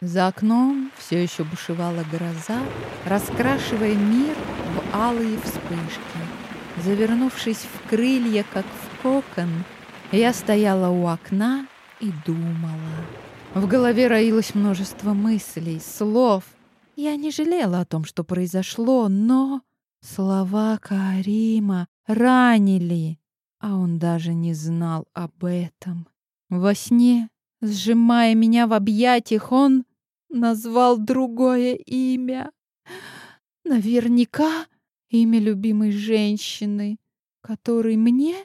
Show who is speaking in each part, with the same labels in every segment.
Speaker 1: За окном все еще бушевала гроза, раскрашивая мир в алые вспышки. Завернувшись в крылья, как в кокон, я стояла у окна и думала. В голове роилось множество мыслей, слов. Я не жалела о том, что произошло, но слова Карима ранили, а он даже не знал об этом. Во сне, сжимая меня в объятиях, он назвал другое имя. Наверняка имя любимой женщины, которой мне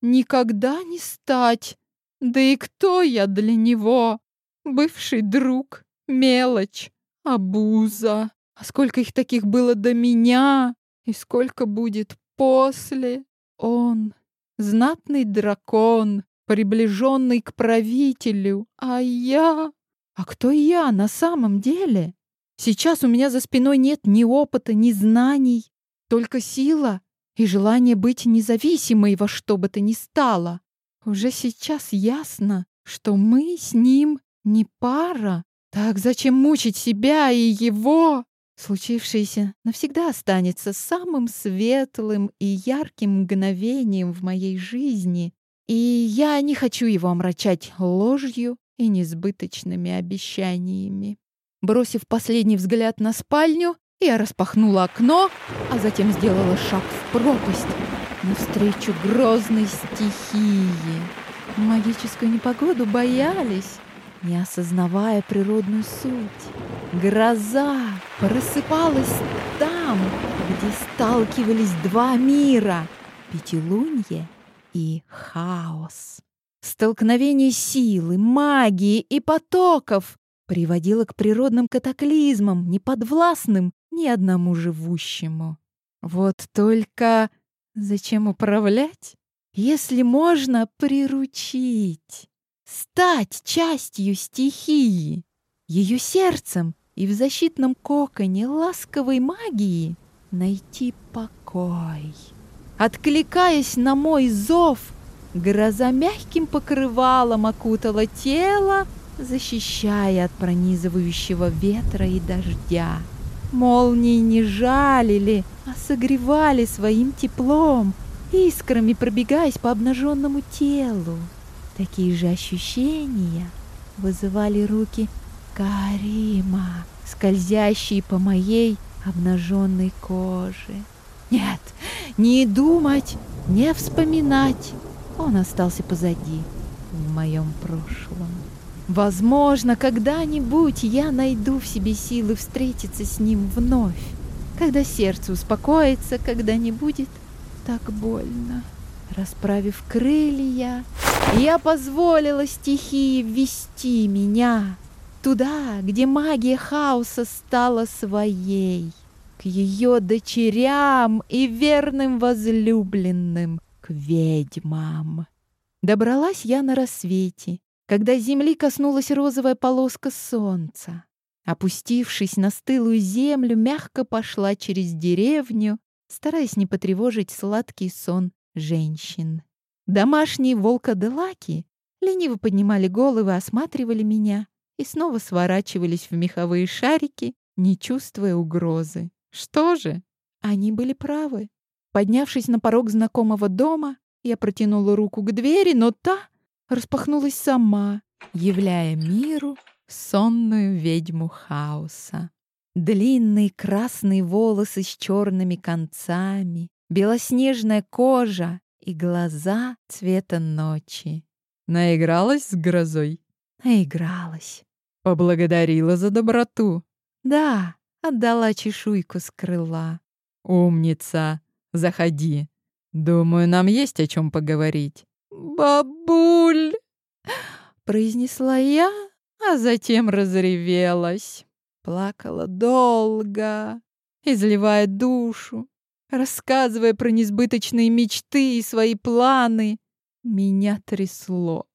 Speaker 1: никогда не стать. Да и кто я для него? Бывший друг, мелочь, обуза. А сколько их таких было до меня, и сколько будет после? Он, знатный дракон, приближенный к правителю, а я... А кто я на самом деле? Сейчас у меня за спиной нет ни опыта, ни знаний, только сила и желание быть независимой во что бы то ни стало. Уже сейчас ясно, что мы с ним не пара. Так зачем мучить себя и его? Случившееся навсегда останется самым светлым и ярким мгновением в моей жизни, и я не хочу его омрачать ложью и несбыточными обещаниями. Бросив последний взгляд на спальню, я распахнула окно, а затем сделала шаг в пропасть навстречу грозной стихии. Магическую непогоду боялись, не осознавая природную суть. Гроза просыпалась там, где сталкивались два мира — Пятилунье и хаос. Столкновение силы, магии и потоков приводило к природным катаклизмам, неподвластным ни одному живущему. Вот только зачем управлять, если можно приручить, стать частью стихии, ее сердцем и в защитном коконе ласковой магии найти покой. Откликаясь на мой зов — Гроза мягким покрывалом окутала тело, защищая от пронизывающего ветра и дождя. Молнии не жалили, а согревали своим теплом, искрами пробегаясь по обнаженному телу. Такие же ощущения вызывали руки Карима, скользящие по моей обнаженной коже. Нет, не думать, не вспоминать, он остался позади, в моем прошлом. Возможно, когда-нибудь я найду в себе силы встретиться с ним вновь, когда сердце успокоится, когда не будет так больно. Расправив крылья, я позволила стихии ввести меня туда, где магия хаоса стала своей, к ее дочерям и верным возлюбленным, ведьмам. Добралась я на рассвете, когда земли коснулась розовая полоска солнца. Опустившись на стылую землю, мягко пошла через деревню, стараясь не потревожить сладкий сон женщин. Домашние волкоделаки лениво поднимали головы, осматривали меня и снова сворачивались в меховые шарики, не чувствуя угрозы. Что же? Они были правы. Поднявшись на порог знакомого дома, я протянула руку к двери, но та распахнулась сама, являя миру сонную ведьму хаоса. Длинные красные волосы с черными концами, белоснежная кожа и глаза цвета ночи. Наигралась с грозой? Наигралась. Поблагодарила за доброту? Да, отдала чешуйку с крыла. Умница. Заходи. Думаю, нам есть о чем поговорить. Бабуль, произнесла я, а затем разревелась. Плакала долго, изливая душу, рассказывая про несбыточные мечты и свои планы. Меня трясло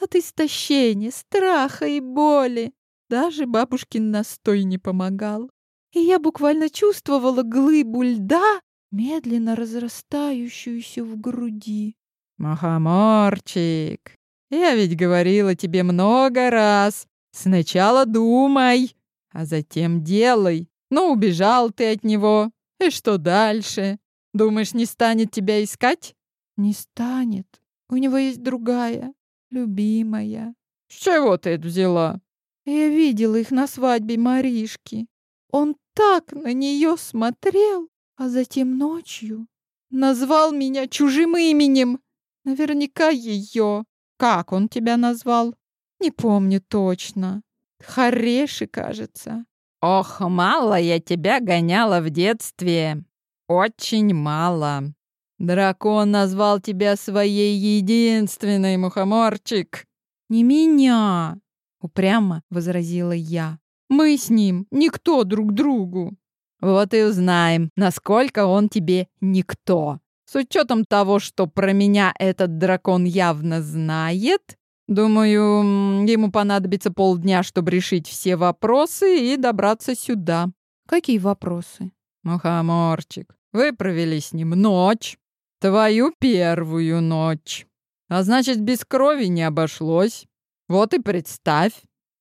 Speaker 1: от истощения, страха и боли. Даже бабушкин настой не помогал. И я буквально чувствовала глыбу льда медленно разрастающуюся в груди. «Махоморчик, я ведь говорила тебе много раз, Сначала думай, а затем делай. Ну, убежал ты от него. И что дальше? Думаешь, не станет тебя искать? Не станет. У него есть другая, любимая. С чего ты это взяла? Я видела их на свадьбе Маришки. Он так на нее смотрел, а затем ночью назвал меня чужим именем. Наверняка ее. Как он тебя назвал? Не помню точно. Хареши, кажется. Ох, мало я тебя гоняла в детстве. Очень мало. Дракон назвал тебя своей единственной, мухоморчик. Не меня, упрямо возразила я. Мы с ним никто друг другу. Вот и узнаем, насколько он тебе никто. С учетом того, что про меня этот дракон явно знает, думаю, ему понадобится полдня, чтобы решить все вопросы и добраться сюда. Какие вопросы? Мухоморчик, вы провели с ним ночь. Твою первую ночь. А значит, без крови не обошлось. Вот и представь.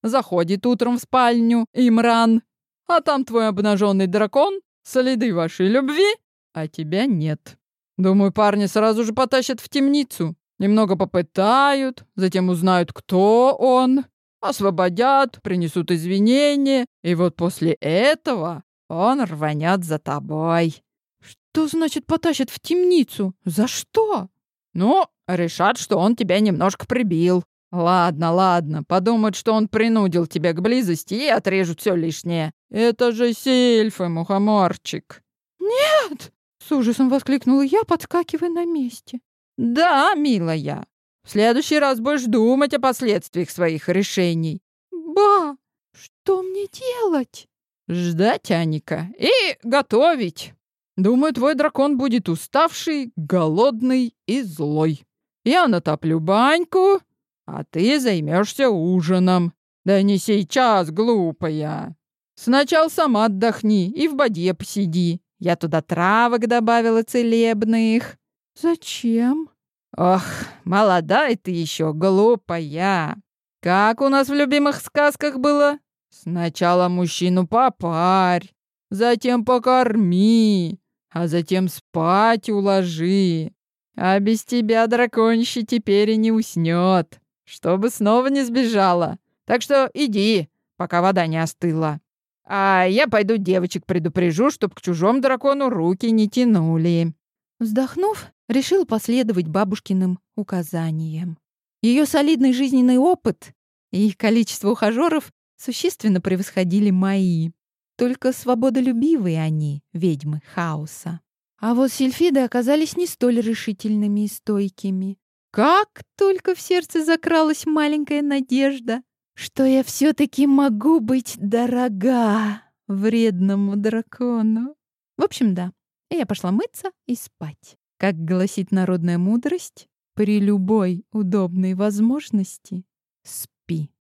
Speaker 1: Заходит утром в спальню Имран, а там твой обнаженный дракон, следы вашей любви, а тебя нет. Думаю, парни сразу же потащат в темницу. Немного попытают, затем узнают, кто он, освободят, принесут извинения, и вот после этого он рванет за тобой. Что значит потащат в темницу? За что? Ну, решат, что он тебя немножко прибил. Ладно, ладно, подумают, что он принудил тебя к близости и отрежут все лишнее. Это же сильфы, мухоморчик. Нет! С ужасом воскликнула я, подскакивая на месте. Да, милая. В следующий раз будешь думать о последствиях своих решений. Ба, что мне делать? Ждать, Аника, и готовить. Думаю, твой дракон будет уставший, голодный и злой. Я натоплю баньку, а ты займешься ужином. Да не сейчас, глупая. Сначала сама отдохни и в боде посиди. Я туда травок добавила целебных. Зачем? Ох, молодая ты еще, глупая. Как у нас в любимых сказках было? Сначала мужчину попарь, затем покорми, а затем спать уложи. А без тебя драконище теперь и не уснет чтобы снова не сбежала. Так что иди, пока вода не остыла. А я пойду девочек предупрежу, чтоб к чужому дракону руки не тянули». Вздохнув, решил последовать бабушкиным указаниям. Ее солидный жизненный опыт и их количество ухажеров существенно превосходили мои. Только свободолюбивые они, ведьмы хаоса. А вот сильфиды оказались не столь решительными и стойкими. Как только в сердце закралась маленькая надежда, что я все-таки могу быть дорога вредному дракону. В общем, да, я пошла мыться и спать. Как гласит народная мудрость, при любой удобной возможности спи.